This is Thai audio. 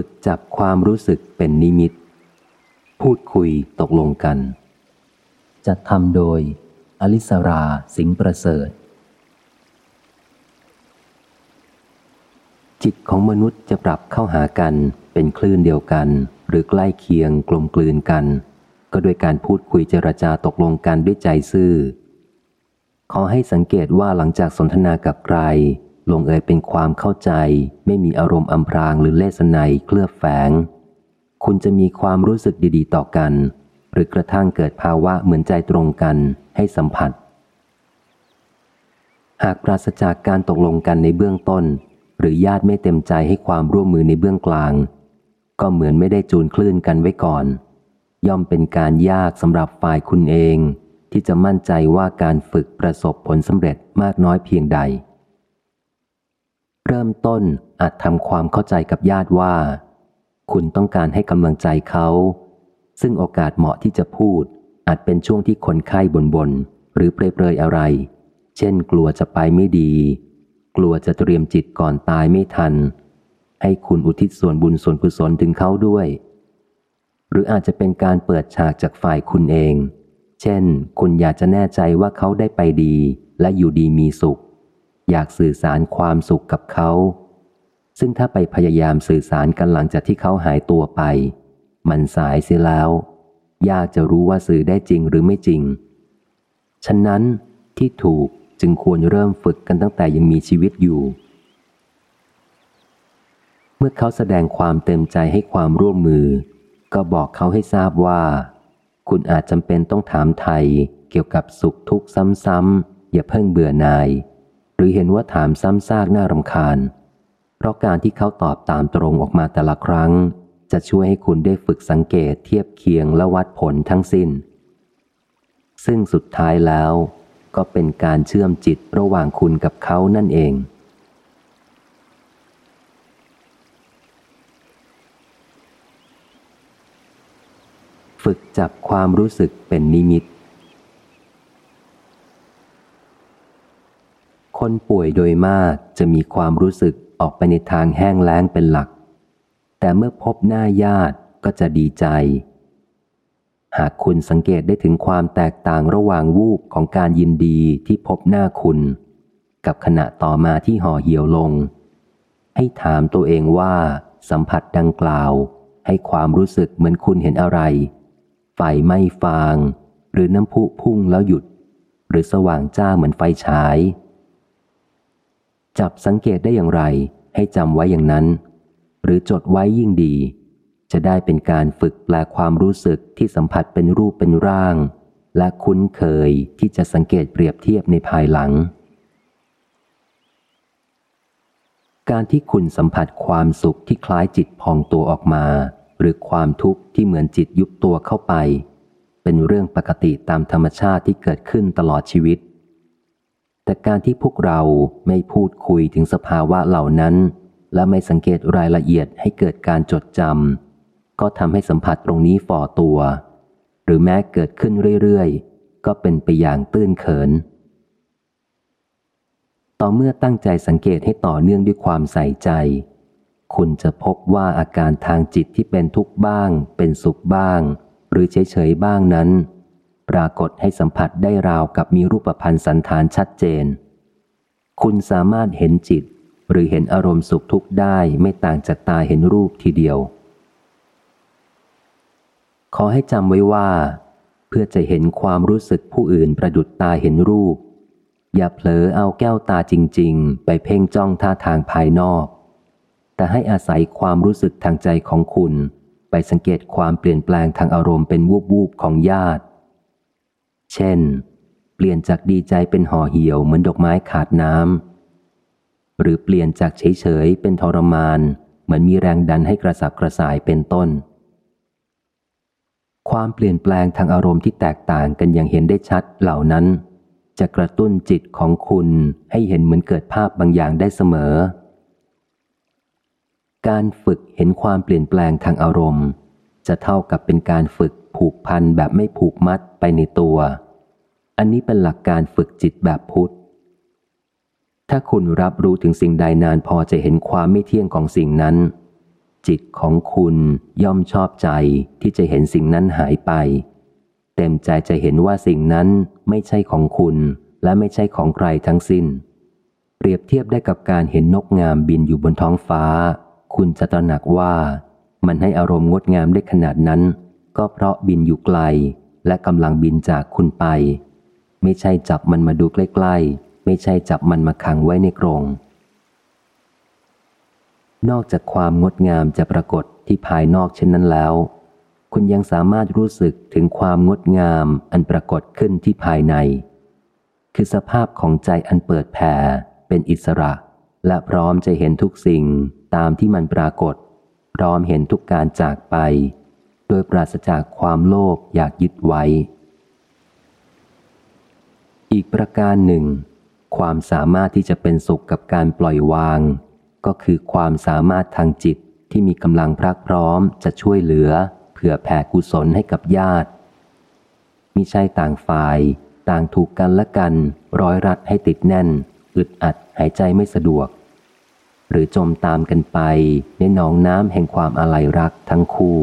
ฝึกจับความรู้สึกเป็นนิมิต พูดคุยตกลงกัน จัดทำโดย อลิสราสิงประเสริฐ จิตของมนุษย์จะปรับเข้าหากันเป็นคลื่นเดียวกัน หรือใกล้เคียงกลมกลืนกัน ก็โดยการพูดคุยเจรจาตกลงกันด้วยใจซื่อ ขอให้สังเกตว่าหลังจากสนทนากับใคร ลงเอยเป็นความเข้าใจ ไม่มีอารมณ์อำพรางหรือเลสไนเคลือบแฝง คุณจะมีความรู้สึกดีๆ ต่อกัน หรือกระทั่งเกิดภาวะเหมือนใจตรงกันให้สัมผัส หากปราศจากการตกลงกันในเบื้องต้น หรือญาติไม่เต็มใจให้ความร่วมมือในเบื้องกลาง ก็เหมือนไม่ได้จูนคลื่นกันไว้ก่อน ย่อมเป็นการยากสำหรับฝ่ายคุณเอง ที่จะมั่นใจว่าการฝึกประสบผลสำเร็จมากน้อยเพียงใด เริ่มต้นอาจทำความเข้าใจกับญาติว่า คุณต้องการให้กำลังใจเขา ซึ่งโอกาสเหมาะที่จะพูด อาจเป็นช่วงที่คนไข้บนบนหรือเปรยเปรยอะไร เช่นกลัวจะไปไม่ดี กลัวจะเตรียมจิตก่อนตายไม่ทัน ให้คุณอุทิศส่วนบุญส่วนกุศลถึงเขาด้วย หรืออาจจะเป็นการเปิดฉากจากฝ่ายคุณเอง เช่น คุณอยากจะแน่ใจว่าเขาได้ไปดีและอยู่ดีมีสุข อยากสื่อสารความสุขกับเขา ซึ่งถ้าไปพยายามสื่อสารกันหลังจากที่เขาหายตัวไป มันสายเสียแล้ว ยากจะรู้ว่าสื่อได้จริงหรือไม่จริง ฉะนั้นที่ถูกจึงควรเริ่มฝึกกันตั้งแต่ยังมีชีวิตอยู่ เมื่อเขาแสดงความเต็มใจให้ความร่วมมือ ก็บอกเขาให้ทราบว่า คุณอาจจำเป็นต้องถามไทยเกี่ยวกับสุขทุกข์ซ้ำๆอย่าเพิ่งเบื่อนาย หรือเห็นว่าถามซ้ำซากน่ารำคาญ เพราะการที่เขาตอบตามตรงออกมาแต่ละครั้ง จะช่วยให้คุณได้ฝึกสังเกตเทียบเคียงและวัดผลทั้งสิ้น ซึ่งสุดท้ายแล้ว ก็เป็นการเชื่อมจิตระหว่างคุณกับเขานั่นเองฝึกจับความรู้สึกเป็นนิมิต คนป่วยโดยมากจะมีความรู้สึกออกไปในทางแห้งแล้งเป็นหลัก แต่เมื่อพบหน้าญาติก็จะดีใจ หากคุณสังเกตได้ถึงความแตกต่างระหว่างวูบของการยินดีที่พบหน้าคุณ กับขณะต่อมาที่ห่อเหี่ยวลง ให้ถามตัวเองว่า สัมผัสดังกล่าว ให้ความรู้สึกเหมือนคุณเห็นอะไร ไฟไม่ฟาง หรือน้ำพุพุ่งแล้วหยุด หรือสว่างจ้าเหมือนไฟฉาย จับสังเกตได้อย่างไร ให้จำไว้อย่างนั้น หรือจดไว้ยิ่งดี จะได้เป็นการฝึกแปลความรู้สึกที่สัมผัสเป็นรูปเป็นร่าง และคุ้นเคยที่จะสังเกตเปรียบเทียบในภายหลัง การที่คุณสัมผัสความสุขที่คล้ายจิตพองตัวออกมา หรือความทุกข์ที่เหมือนจิตยุบตัวเข้าไป เป็นเรื่องปกติตามธรรมชาติที่เกิดขึ้นตลอดชีวิต แต่การที่พวกเราไม่พูดคุยถึงสภาวะเหล่านั้น และไม่สังเกตรายละเอียดให้เกิดการจดจำก็ทำให้สัมผัสตรงนี้ฝ่อตัว หรือแม้เกิดขึ้นเรื่อยๆ ก็เป็นไปอย่างตื้นเขิน ต่อเมื่อตั้งใจสังเกตให้ต่อเนื่องด้วยความใส่ใจ คุณจะพบว่าอาการทางจิตที่เป็นทุกข์บ้าง เป็นสุขบ้าง หรือเฉยๆบ้างนั้น ปรากฏให้สัมผัสได้ราวกับมีรูปพันธ์สันฐานชัดเจน คุณสามารถเห็นจิต หรือเห็นอารมณ์สุขทุกข์ได้ไม่ต่างจากตาเห็นรูปทีเดียว ขอให้จำไว้ว่า เพื่อจะเห็นความรู้สึกผู้อื่นประดุดตาเห็นรูป อย่าเผลอเอาแก้วตาจริง ๆ ไปเพ่งจ้องท่าทางภายนอก แต่ให้อาศัยความรู้สึกทางใจของคุณ ไปสังเกตความเปลี่ยนแปลงทางอารมณ์เป็นวูบวูบของญาติ เช่น เปลี่ยนจากดีใจเป็นห่อเหี่ยวเหมือนดอกไม้ขาดน้ำหรือเปลี่ยนจากเฉยๆเป็นทรมาน เหมือนมีแรงดันให้กระสับกระส่ายเป็นต้น ความเปลี่ยนแปลงทางอารมณ์ที่แตกต่างกันอย่างเห็นได้ชัดเหล่านั้น จะกระตุ้นจิตของคุณให้เห็นเหมือนเกิดภาพบางอย่างได้เสมอ การฝึกเห็นความเปลี่ยนแปลงทางอารมณ์ จะเท่ากับเป็นการฝึก ผูกพันแบบไม่ผูกมัดไปในตัว อันนี้เป็นหลักการฝึกจิตแบบพุทธ ถ้าคุณรับรู้ถึงสิ่งใดนานพอจะเห็นความไม่เที่ยงของสิ่งนั้น จิตของคุณย่อมชอบใจที่จะเห็นสิ่งนั้นหายไป เต็มใจจะเห็นว่าสิ่งนั้นไม่ใช่ของคุณและไม่ใช่ของใครทั้งสิ้น เปรียบเทียบได้กับการเห็นนกงามบินอยู่บนท้องฟ้า คุณจะตระหนักว่ามันให้อารมณ์งดงามได้ขนาดนั้น ก็เพราะบินอยู่ไกล และกำลังบินจากคุณไป ไม่ใช่จับมันมาดูใกล้ๆ ไม่ใช่จับมันมาขังไว้ในกรง นอกจากความงดงามจะปรากฏที่ภายนอกเช่นนั้นแล้ว คุณยังสามารถรู้สึกถึงความงดงามอันปรากฏขึ้นที่ภายใน คือสภาพของใจอันเปิดแผ่เป็นอิสระ และพร้อมจะเห็นทุกสิ่งตามที่มันปรากฏ พร้อมเห็นทุกการจากไป โดยปราศจากความโลภอยากยึดไว้ อีกประการหนึ่ง ความสามารถที่จะเป็นสุขกับการปล่อยวาง ก็คือความสามารถทางจิตที่มีกำลังพรักพร้อมจะช่วยเหลือ เผื่อแผ่กุศลให้กับญาติมิใช่ต่างฝ่าย ต่างถูกกันและกัน ร้อยรัดให้ติดแน่น อึดอัดหายใจไม่สะดวก หรือจมตามกันไปในหนองน้ำแห่งความอาลัยรักทั้งคู่